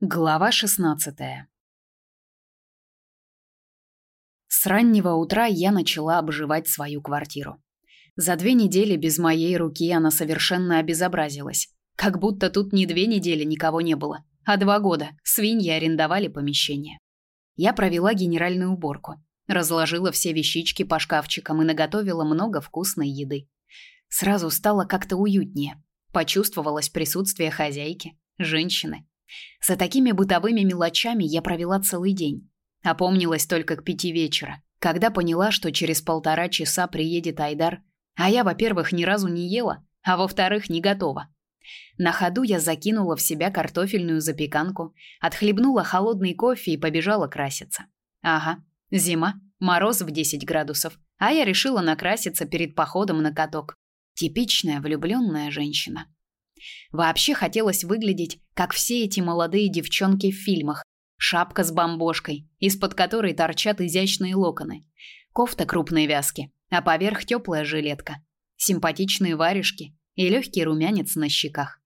Глава 16. С раннего утра я начала обживать свою квартиру. За две недели без моей руки она совершенно обезобразилась. Как будто тут не две недели никого не было, а два года свиньи арендовали помещение. Я провела генеральную уборку, разложила все вещички по шкафчикам и наготовила много вкусной еды. Сразу стало как-то уютнее. Почувствовалось присутствие хозяйки, женщины, за такими бытовыми мелочами я провела целый день. Опомнилась только к пяти вечера, когда поняла, что через полтора часа приедет Айдар, а я, во-первых, ни разу не ела, а во-вторых, не готова. На ходу я закинула в себя картофельную запеканку, отхлебнула холодный кофе и побежала краситься. Ага, зима, мороз в 10 градусов, а я решила накраситься перед походом на каток. Типичная влюбленная женщина. Вообще хотелось выглядеть, как все эти молодые девчонки в фильмах. Шапка с бомбошкой, из-под которой торчат изящные локоны. Кофта крупной вязки, а поверх теплая жилетка. Симпатичные варежки и легкий румянец на щеках.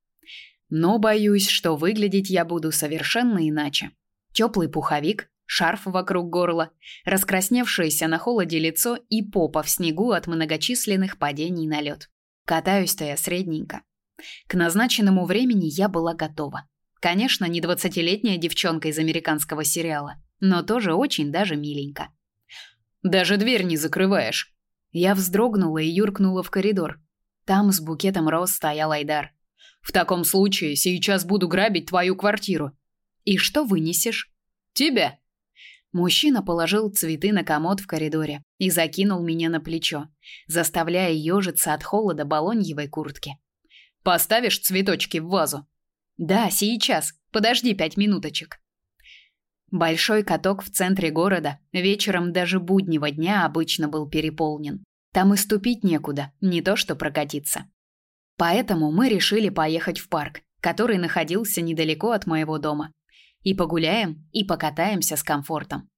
Но боюсь, что выглядеть я буду совершенно иначе. Теплый пуховик, шарф вокруг горла, раскрасневшееся на холоде лицо и попа в снегу от многочисленных падений на лед. Катаюсь-то я средненько. К назначенному времени я была готова. Конечно, не двадцатилетняя девчонка из американского сериала, но тоже очень даже миленько. Даже дверь не закрываешь. Я вздрогнула и юркнула в коридор. Там с букетом роз стоял Айдар. В таком случае сейчас буду грабить твою квартиру. И что вынесешь? Тебя. Мужчина положил цветы на комод в коридоре и закинул меня на плечо, заставляя ежиться от холода балоньевой куртки. Поставишь цветочки в вазу? Да, сейчас. Подожди пять минуточек. Большой каток в центре города вечером даже буднего дня обычно был переполнен. Там и ступить некуда, не то что прокатиться. Поэтому мы решили поехать в парк, который находился недалеко от моего дома. И погуляем, и покатаемся с комфортом.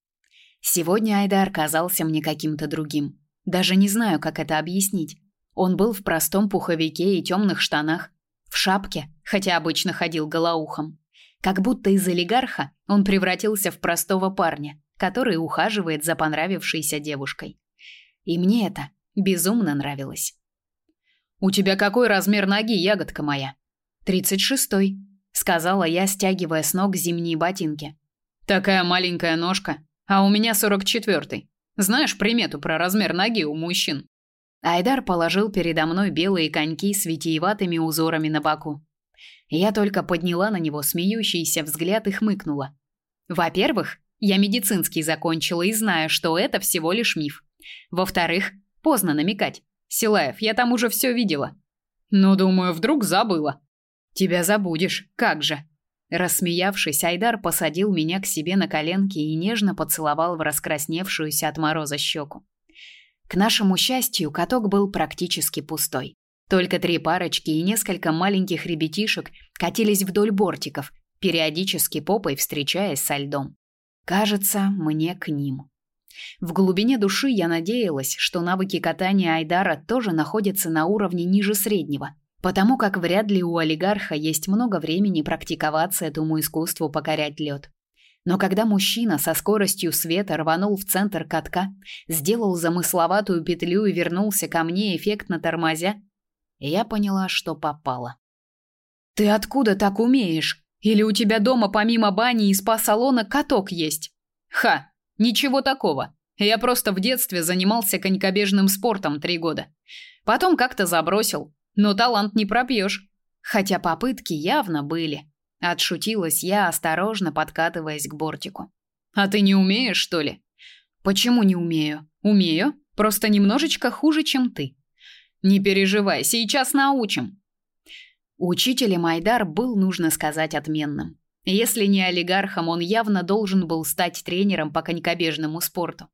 Сегодня Айдар казался мне каким-то другим. Даже не знаю, как это объяснить. Он был в простом пуховике и темных штанах, в шапке, хотя обычно ходил голоухом. Как будто из олигарха он превратился в простого парня, который ухаживает за понравившейся девушкой. И мне это безумно нравилось. «У тебя какой размер ноги, ягодка моя?» «Тридцать шестой», — сказала я, стягивая с ног зимние ботинки. «Такая маленькая ножка, а у меня сорок четвертый. Знаешь примету про размер ноги у мужчин?» Айдар положил передо мной белые коньки с витиеватыми узорами на боку. Я только подняла на него смеющийся взгляд и хмыкнула. Во-первых, я медицинский закончила и знаю, что это всего лишь миф. Во-вторых, поздно намекать. Силаев, я там уже все видела. Ну, думаю, вдруг забыла. Тебя забудешь, как же? Рассмеявшись, Айдар посадил меня к себе на коленки и нежно поцеловал в раскрасневшуюся от мороза щеку. К нашему счастью, каток был практически пустой. Только три парочки и несколько маленьких ребятишек катились вдоль бортиков, периодически попой встречаясь со льдом. Кажется, мне к ним. В глубине души я надеялась, что навыки катания Айдара тоже находятся на уровне ниже среднего, потому как вряд ли у олигарха есть много времени практиковаться этому искусству покорять лед. Но когда мужчина со скоростью света рванул в центр катка, сделал замысловатую петлю и вернулся ко мне эффектно тормозя, я поняла, что попала. Ты откуда так умеешь? Или у тебя дома помимо бани и спа-салона каток есть? Ха, ничего такого. Я просто в детстве занимался конькобежным спортом три года. Потом как-то забросил. Но талант не пропьешь. Хотя попытки явно были. Отшутилась я, осторожно подкатываясь к бортику. А ты не умеешь, что ли? Почему не умею? Умею, просто немножечко хуже, чем ты. Не переживай, сейчас научим. Учитель Майдар был, нужно сказать, отменным. Если не олигархом, он явно должен был стать тренером по конькобежному спорту.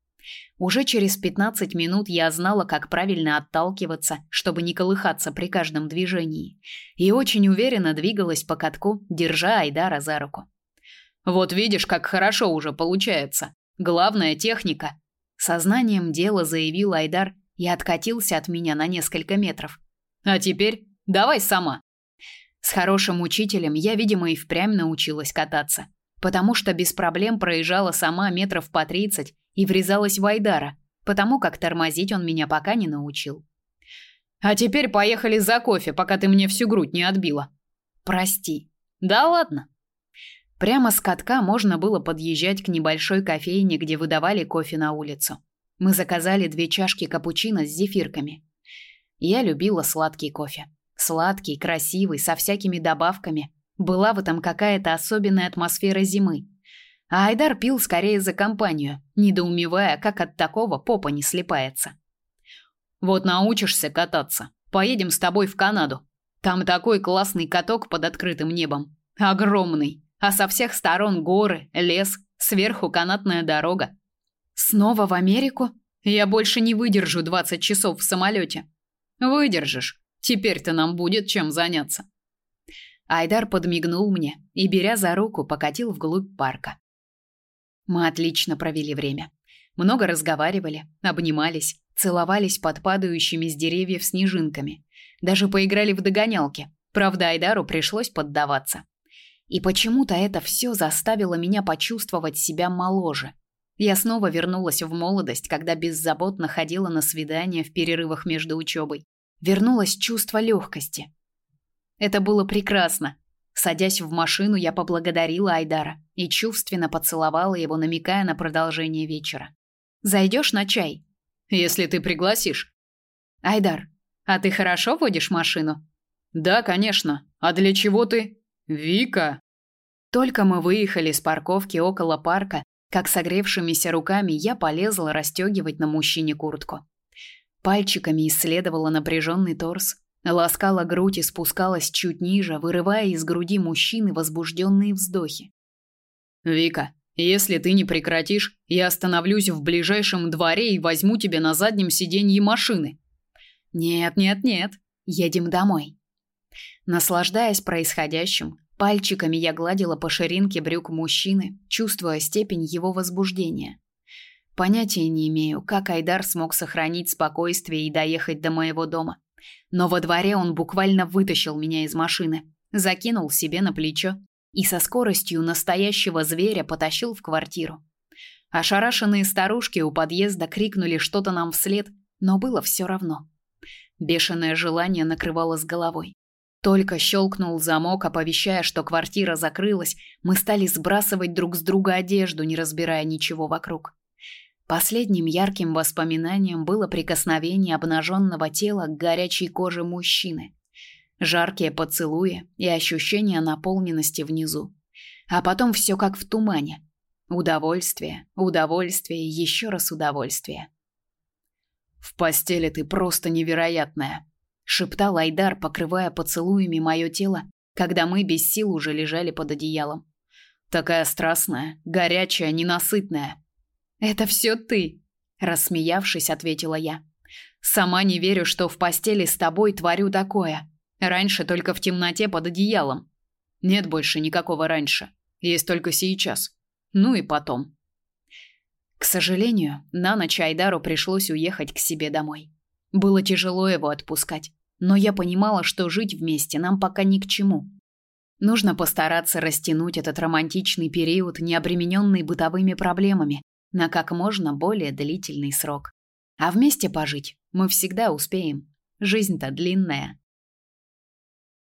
Уже через 15 минут я знала, как правильно отталкиваться, чтобы не колыхаться при каждом движении, и очень уверенно двигалась по катку, держа Айдара за руку. Вот видишь, как хорошо уже получается. Главная техника. Сознанием дела заявил Айдар и откатился от меня на несколько метров. А теперь давай сама. С хорошим учителем я, видимо, и впрямь научилась кататься, потому что без проблем проезжала сама метров по тридцать и врезалась в Айдара, потому как тормозить он меня пока не научил. А теперь поехали за кофе, пока ты мне всю грудь не отбила. Прости. Да ладно. Прямо с катка можно было подъезжать к небольшой кофейне, где выдавали кофе на улицу. Мы заказали две чашки капучино с зефирками. Я любила сладкий кофе. Сладкий, красивый, со всякими добавками. Была в этом какая-то особенная атмосфера зимы. А Айдар пил скорее за компанию, недоумевая, как от такого попа не слепается. Вот научишься кататься, поедем с тобой в Канаду. Там такой классный каток под открытым небом. Огромный, а со всех сторон горы, лес, сверху канатная дорога. Снова в Америку? Я больше не выдержу 20 часов в самолете. Выдержишь. Теперь-то нам будет чем заняться. Айдар подмигнул мне и, беря за руку, покатил вглубь парка. Мы отлично провели время. Много разговаривали, обнимались, целовались под падающими с деревьев снежинками. Даже поиграли в догонялки. Правда, Айдару пришлось поддаваться. И почему-то это все заставило меня почувствовать себя моложе. Я снова вернулась в молодость, когда беззаботно ходила на свидания в перерывах между учебой. Вернулось чувство легкости. Это было прекрасно. Садясь в машину, я поблагодарила Айдара и чувственно поцеловала его, намекая на продолжение вечера. Зайдешь на чай? Если ты пригласишь. Айдар, а ты хорошо водишь машину? Да, конечно. А для чего ты? Вика. Только мы выехали с парковки около парка, как согревшимися руками я полезла расстегивать на мужчине куртку. Пальчиками исследовала напряженный торс, ласкала грудь и спускалась чуть ниже, вырывая из груди мужчины возбужденные вздохи. Вика, если ты не прекратишь, я остановлюсь в ближайшем дворе и возьму тебя на заднем сиденье машины. Нет, нет, нет. Едем домой. Наслаждаясь происходящим, пальчиками я гладила по ширинке брюк мужчины, чувствуя степень его возбуждения. Понятия не имею, как Айдар смог сохранить спокойствие и доехать до моего дома. Но во дворе он буквально вытащил меня из машины, закинул себе на плечо и со скоростью настоящего зверя потащил в квартиру. Ошарашенные старушки у подъезда крикнули что-то нам вслед, но было все равно. Бешеное желание накрывало с головой. Только щелкнул замок, оповещая, что квартира закрылась, мы стали сбрасывать друг с друга одежду, не разбирая ничего вокруг. Последним ярким воспоминанием было прикосновение обнаженного тела к горячей коже мужчины жаркие поцелуи и ощущение наполненности внизу. А потом все как в тумане. Удовольствие, удовольствие еще раз удовольствие. «В постели ты просто невероятная», — шептал Айдар, покрывая поцелуями мое тело, когда мы без сил уже лежали под одеялом. «Такая страстная, горячая, ненасытная». «Это все ты», — рассмеявшись, ответила я. «Сама не верю, что в постели с тобой творю такое. Раньше только в темноте под одеялом. Нет больше никакого раньше. Есть только сейчас. Ну и потом. К сожалению, на ночь Айдару пришлось уехать к себе домой. Было тяжело его отпускать, но я понимала, что жить вместе нам пока ни к чему. Нужно постараться растянуть этот романтичный период, не обремененный бытовыми проблемами, на как можно более длительный срок. А вместе пожить мы всегда успеем. Жизнь-то длинная.